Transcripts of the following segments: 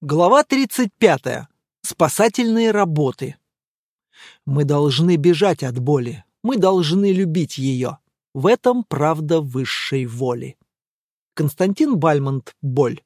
Глава 35. Спасательные работы. Мы должны бежать от боли. Мы должны любить ее. В этом правда высшей воли. Константин Бальмонт. Боль.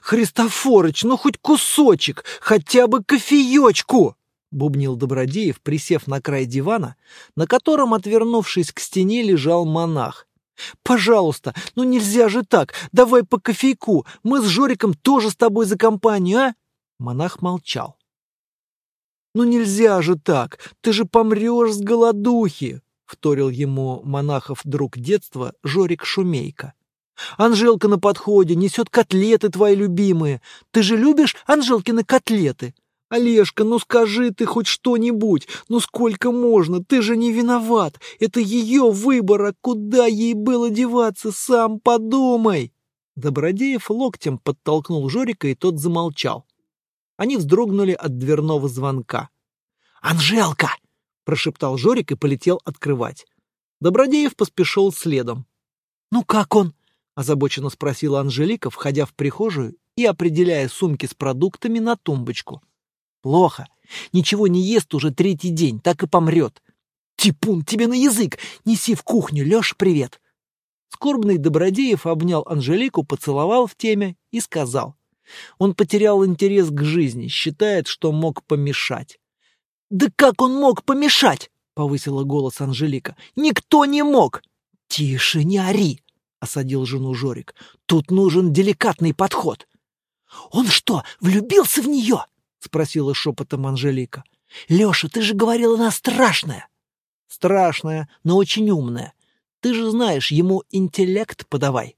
«Христофорыч, ну хоть кусочек, хотя бы кофеечку!» — бубнил Добродеев, присев на край дивана, на котором, отвернувшись к стене, лежал монах, Пожалуйста, ну нельзя же так. Давай по кофейку. Мы с Жориком тоже с тобой за компанию, а? Монах молчал. Ну нельзя же так. Ты же помрешь с голодухи, вторил ему монахов друг детства Жорик Шумейка. Анжелка на подходе несет котлеты твои любимые. Ты же любишь Анжелкины котлеты? «Олежка, ну скажи ты хоть что-нибудь! Ну сколько можно? Ты же не виноват! Это ее выбор, а куда ей было деваться? Сам подумай!» Добродеев локтем подтолкнул Жорика, и тот замолчал. Они вздрогнули от дверного звонка. «Анжелка!» — прошептал Жорик и полетел открывать. Добродеев поспешил следом. «Ну как он?» — озабоченно спросила Анжелика, входя в прихожую и определяя сумки с продуктами на тумбочку. Плохо. Ничего не ест уже третий день, так и помрет. Типун, тебе на язык! Неси в кухню, Леш, привет!» Скорбный Добродеев обнял Анжелику, поцеловал в теме и сказал. Он потерял интерес к жизни, считает, что мог помешать. «Да как он мог помешать?» — повысила голос Анжелика. «Никто не мог!» «Тише, не ори!» — осадил жену Жорик. «Тут нужен деликатный подход». «Он что, влюбился в нее?» — спросила шепотом Анжелика. «Леша, ты же говорил, она страшная!» «Страшная, но очень умная. Ты же знаешь, ему интеллект подавай».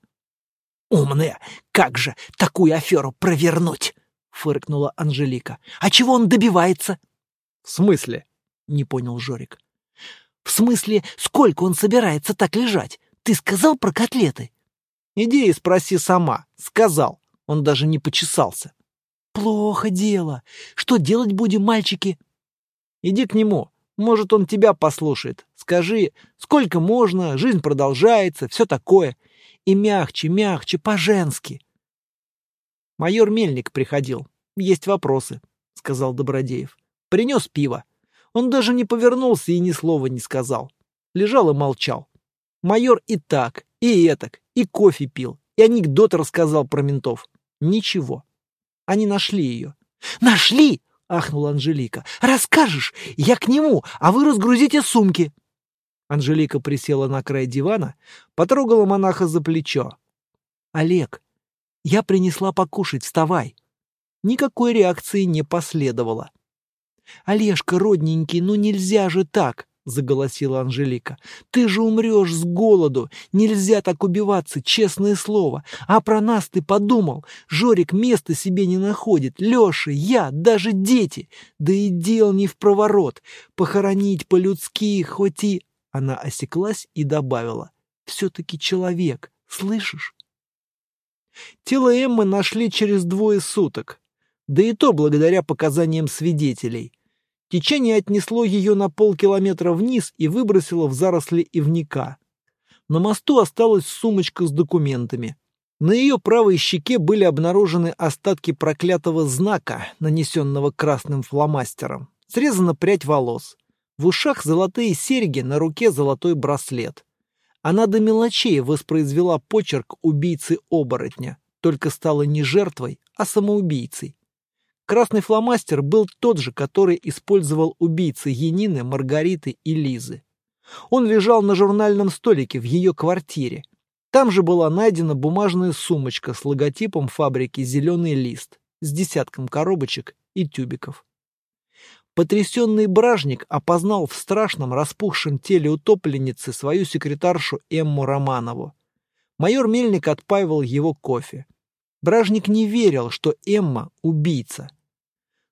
«Умная! Как же такую аферу провернуть?» — фыркнула Анжелика. «А чего он добивается?» «В смысле?» — не понял Жорик. «В смысле, сколько он собирается так лежать? Ты сказал про котлеты?» «Иди и спроси сама. Сказал. Он даже не почесался». Плохо дело. Что делать будем, мальчики? Иди к нему. Может, он тебя послушает. Скажи, сколько можно, жизнь продолжается, все такое. И мягче, мягче, по-женски. Майор Мельник приходил. Есть вопросы, сказал Добродеев. Принес пиво. Он даже не повернулся и ни слова не сказал. Лежал и молчал. Майор и так, и этак, и кофе пил, и анекдот рассказал про ментов. Ничего. Они нашли ее. «Нашли!» — ахнула Анжелика. «Расскажешь? Я к нему, а вы разгрузите сумки!» Анжелика присела на край дивана, потрогала монаха за плечо. «Олег, я принесла покушать, вставай!» Никакой реакции не последовало. «Олежка, родненький, ну нельзя же так!» — заголосила Анжелика. «Ты же умрешь с голоду! Нельзя так убиваться, честное слово! А про нас ты подумал! Жорик места себе не находит! Леша, я, даже дети! Да и дел не в проворот! Похоронить по-людски, хоть и...» Она осеклась и добавила. «Все-таки человек, слышишь?» Тело Эммы нашли через двое суток. Да и то благодаря показаниям свидетелей. Течение отнесло ее на полкилометра вниз и выбросило в заросли ивника. На мосту осталась сумочка с документами. На ее правой щеке были обнаружены остатки проклятого знака, нанесенного красным фломастером. Срезана прядь волос. В ушах золотые серьги, на руке золотой браслет. Она до мелочей воспроизвела почерк убийцы-оборотня, только стала не жертвой, а самоубийцей. Красный фломастер был тот же, который использовал убийцы Янины, Маргариты и Лизы. Он лежал на журнальном столике в ее квартире. Там же была найдена бумажная сумочка с логотипом фабрики «Зеленый лист» с десятком коробочек и тюбиков. Потрясенный бражник опознал в страшном распухшем теле утопленницы свою секретаршу Эмму Романову. Майор Мельник отпаивал его кофе. Бражник не верил, что Эмма — убийца.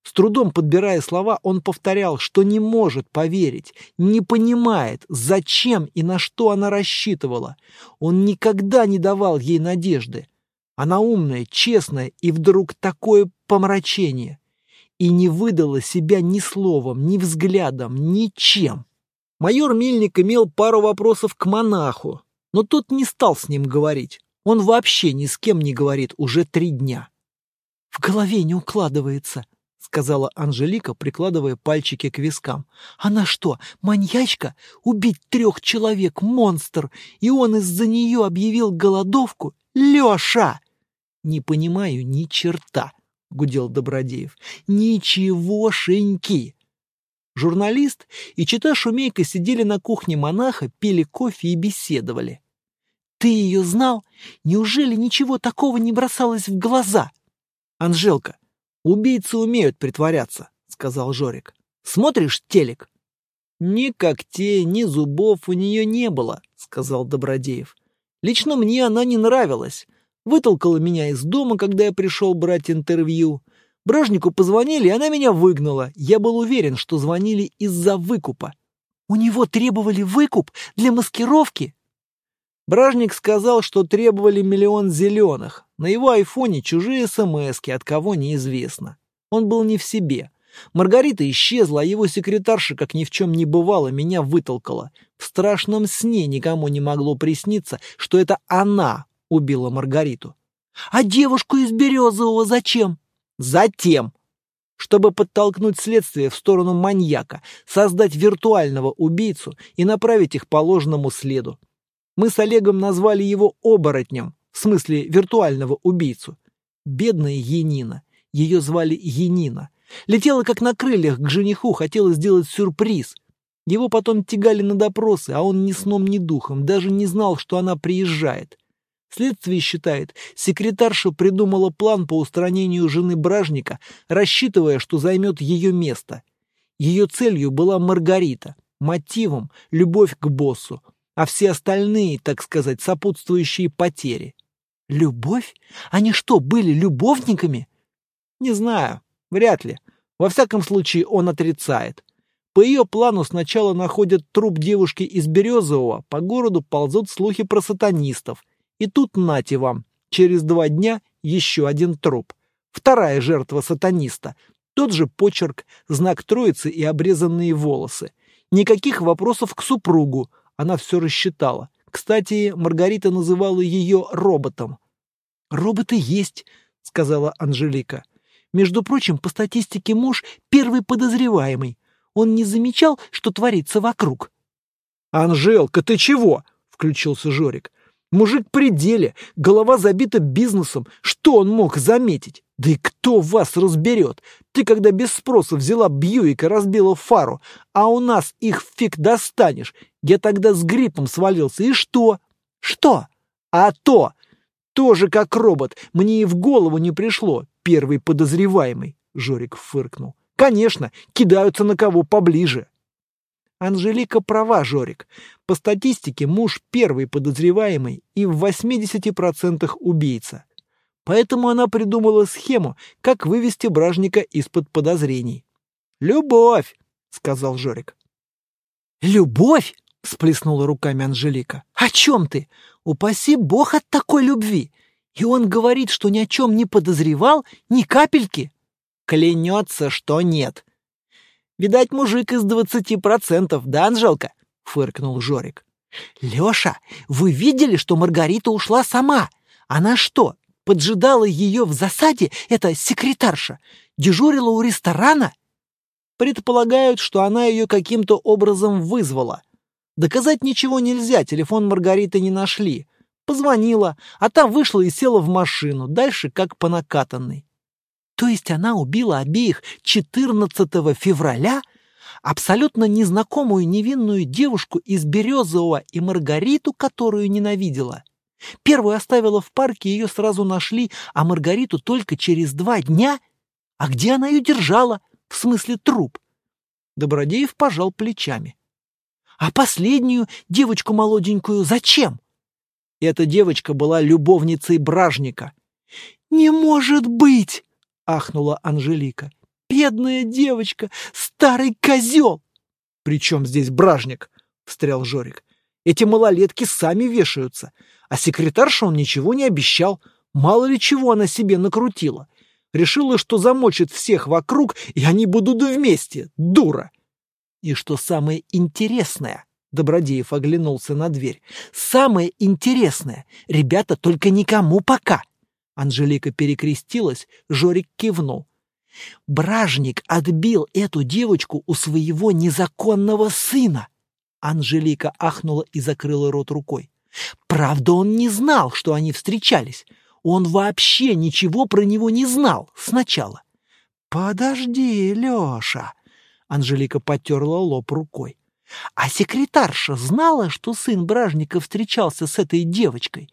С трудом подбирая слова, он повторял, что не может поверить, не понимает, зачем и на что она рассчитывала. Он никогда не давал ей надежды. Она умная, честная, и вдруг такое помрачение. И не выдала себя ни словом, ни взглядом, ничем. Майор Мельник имел пару вопросов к монаху, но тот не стал с ним говорить. Он вообще ни с кем не говорит уже три дня. В голове не укладывается, сказала Анжелика, прикладывая пальчики к вискам. Она что, маньячка? Убить трех человек, монстр, и он из-за нее объявил голодовку? Леша! Не понимаю ни черта, гудел Добродеев. Ничегошеньки! Журналист и чита Шумейка сидели на кухне монаха, пили кофе и беседовали. «Ты ее знал? Неужели ничего такого не бросалось в глаза?» «Анжелка, убийцы умеют притворяться», — сказал Жорик. «Смотришь телек?» «Ни когтей, ни зубов у нее не было», — сказал Добродеев. «Лично мне она не нравилась. Вытолкала меня из дома, когда я пришел брать интервью. Бражнику позвонили, и она меня выгнала. Я был уверен, что звонили из-за выкупа. У него требовали выкуп для маскировки? Бражник сказал, что требовали миллион зеленых. На его айфоне чужие смски, от кого неизвестно. Он был не в себе. Маргарита исчезла, а его секретарша, как ни в чем не бывало, меня вытолкала. В страшном сне никому не могло присниться, что это она убила Маргариту. «А девушку из Березового зачем?» Затем, чтобы подтолкнуть следствие в сторону маньяка, создать виртуального убийцу и направить их по ложному следу. Мы с Олегом назвали его оборотнем, в смысле виртуального убийцу. Бедная Енина. Ее звали Енина. Летела как на крыльях к жениху, хотела сделать сюрприз. Его потом тягали на допросы, а он ни сном, ни духом, даже не знал, что она приезжает. Следствие считает, секретарша придумала план по устранению жены Бражника, рассчитывая, что займет ее место. Ее целью была Маргарита, мотивом – любовь к боссу, а все остальные, так сказать, сопутствующие потери. Любовь? Они что, были любовниками? Не знаю, вряд ли. Во всяком случае, он отрицает. По ее плану сначала находят труп девушки из Березового, по городу ползут слухи про сатанистов, и тут нате вам, через два дня еще один труп. Вторая жертва сатаниста. Тот же почерк, знак троицы и обрезанные волосы. Никаких вопросов к супругу. Она все рассчитала. Кстати, Маргарита называла ее роботом. «Роботы есть», — сказала Анжелика. «Между прочим, по статистике муж — первый подозреваемый. Он не замечал, что творится вокруг». «Анжелка, ты чего?» — включился Жорик. Мужик при деле, голова забита бизнесом. Что он мог заметить? Да и кто вас разберет? Ты когда без спроса взяла Бьюик и разбила фару, а у нас их фиг достанешь. Я тогда с гриппом свалился. И что? Что? А то! Тоже как робот. Мне и в голову не пришло. Первый подозреваемый. Жорик фыркнул. Конечно, кидаются на кого поближе. Анжелика права, Жорик. По статистике муж первый подозреваемый и в 80% убийца. Поэтому она придумала схему, как вывести бражника из-под подозрений. «Любовь!» — сказал Жорик. «Любовь?» — всплеснула руками Анжелика. «О чем ты? Упаси бог от такой любви! И он говорит, что ни о чем не подозревал, ни капельки!» «Клянется, что нет!» Видать, мужик из двадцати процентов, да, Анжелка?» — фыркнул Жорик. «Леша, вы видели, что Маргарита ушла сама? Она что, поджидала ее в засаде, эта секретарша? Дежурила у ресторана?» Предполагают, что она ее каким-то образом вызвала. Доказать ничего нельзя, телефон Маргариты не нашли. Позвонила, а та вышла и села в машину, дальше как по накатанной. То есть она убила обеих 14 февраля? Абсолютно незнакомую невинную девушку из Березового и Маргариту, которую ненавидела. Первую оставила в парке, ее сразу нашли, а Маргариту только через два дня? А где она ее держала? В смысле труп? Добродеев пожал плечами. А последнюю, девочку молоденькую, зачем? Эта девочка была любовницей бражника. «Не может быть!» ахнула Анжелика. «Бедная девочка! Старый козел!» «При чем здесь бражник?» — встрял Жорик. «Эти малолетки сами вешаются, а секретарша он ничего не обещал. Мало ли чего она себе накрутила. Решила, что замочит всех вокруг, и они будут вместе. Дура!» «И что самое интересное?» — Добродеев оглянулся на дверь. «Самое интересное! Ребята, только никому пока! Анжелика перекрестилась, Жорик кивнул. Бражник отбил эту девочку у своего незаконного сына. Анжелика ахнула и закрыла рот рукой. Правда, он не знал, что они встречались. Он вообще ничего про него не знал сначала. «Подожди, Леша!» Анжелика потерла лоб рукой. А секретарша знала, что сын Бражника встречался с этой девочкой?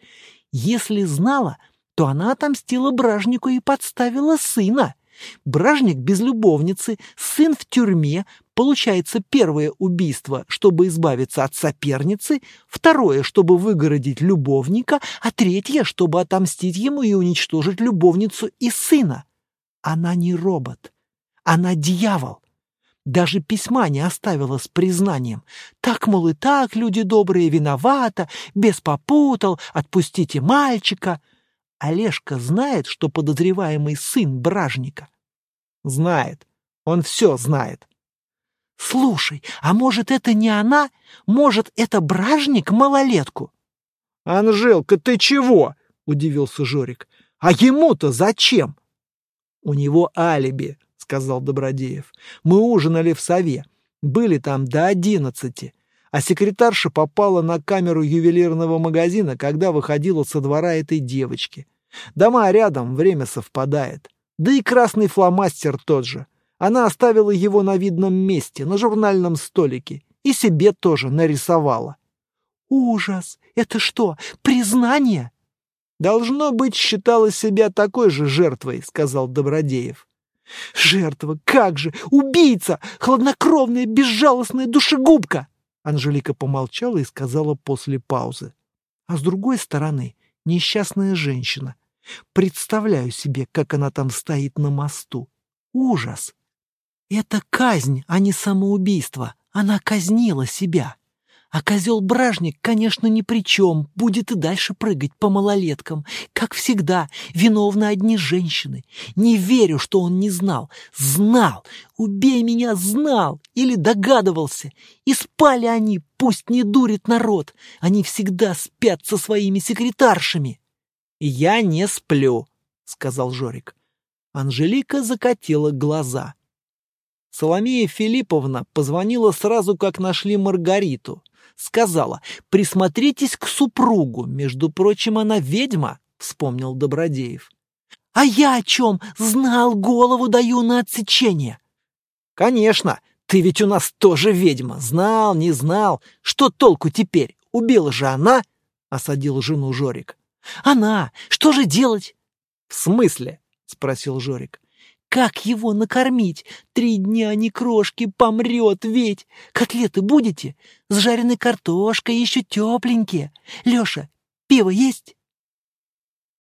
Если знала, то она отомстила Бражнику и подставила сына. Бражник без любовницы, сын в тюрьме, получается первое убийство, чтобы избавиться от соперницы, второе, чтобы выгородить любовника, а третье, чтобы отомстить ему и уничтожить любовницу и сына. Она не робот, она дьявол. Даже письма не оставила с признанием. Так, мол, и так, люди добрые, виновата, без попутал, отпустите мальчика. Олежка знает, что подозреваемый сын бражника? Знает. Он все знает. Слушай, а может, это не она? Может, это бражник малолетку? Анжелка, ты чего? Удивился Жорик. А ему-то зачем? У него алиби, сказал Добродеев. Мы ужинали в сове. Были там до одиннадцати а секретарша попала на камеру ювелирного магазина, когда выходила со двора этой девочки. Дома рядом, время совпадает. Да и красный фломастер тот же. Она оставила его на видном месте, на журнальном столике, и себе тоже нарисовала. «Ужас! Это что, признание?» «Должно быть, считала себя такой же жертвой», — сказал Добродеев. «Жертва, как же! Убийца! Хладнокровная, безжалостная душегубка!» Анжелика помолчала и сказала после паузы. А с другой стороны, несчастная женщина. Представляю себе, как она там стоит на мосту. Ужас! Это казнь, а не самоубийство. Она казнила себя. А козел-бражник, конечно, ни при чем, будет и дальше прыгать по малолеткам. Как всегда, виновны одни женщины. Не верю, что он не знал. Знал! Убей меня, знал! Или догадывался. И спали они, пусть не дурит народ. Они всегда спят со своими секретаршами. «Я не сплю», — сказал Жорик. Анжелика закатила глаза. Соломея Филипповна позвонила сразу, как нашли Маргариту сказала, присмотритесь к супругу, между прочим, она ведьма, вспомнил Добродеев. А я о чем? Знал, голову даю на отсечение. Конечно, ты ведь у нас тоже ведьма. Знал, не знал. Что толку теперь? Убила же она, осадил жену Жорик. Она. Что же делать? В смысле? спросил Жорик. Как его накормить? Три дня ни крошки, помрет ведь. Котлеты будете? С жареной картошкой, еще тепленькие. Леша, пиво есть?